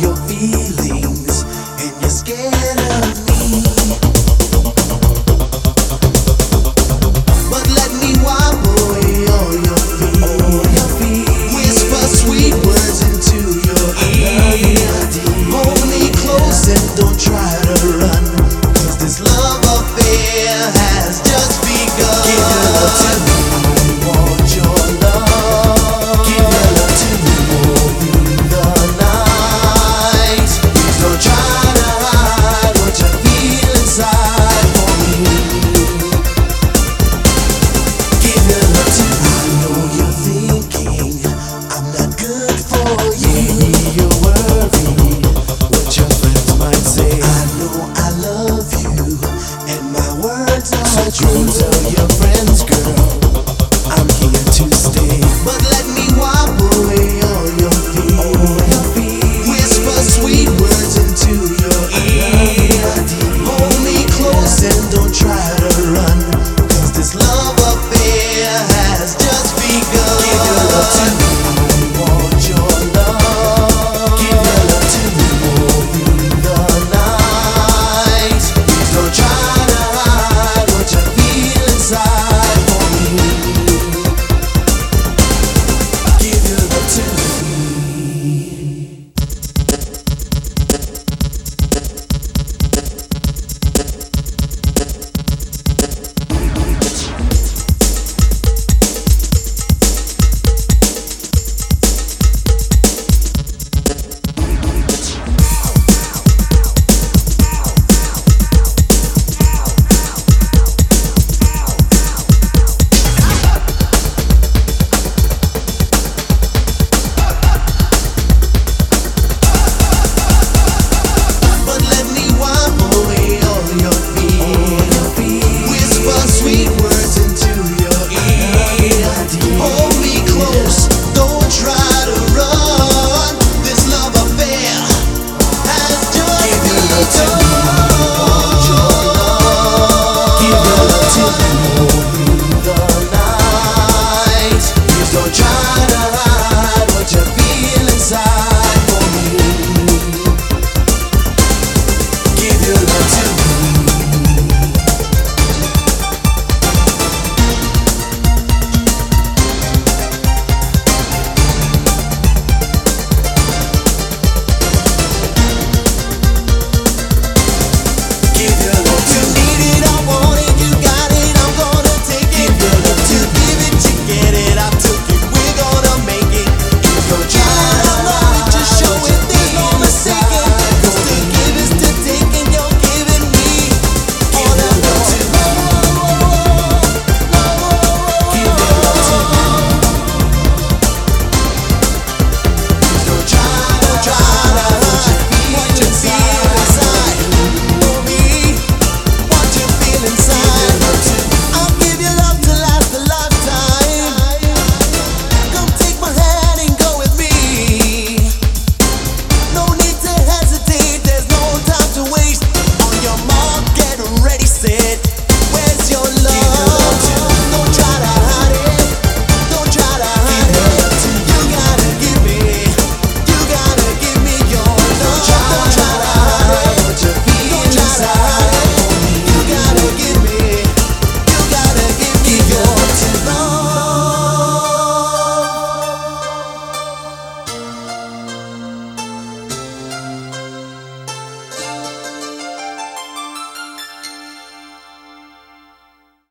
your feelings. truth.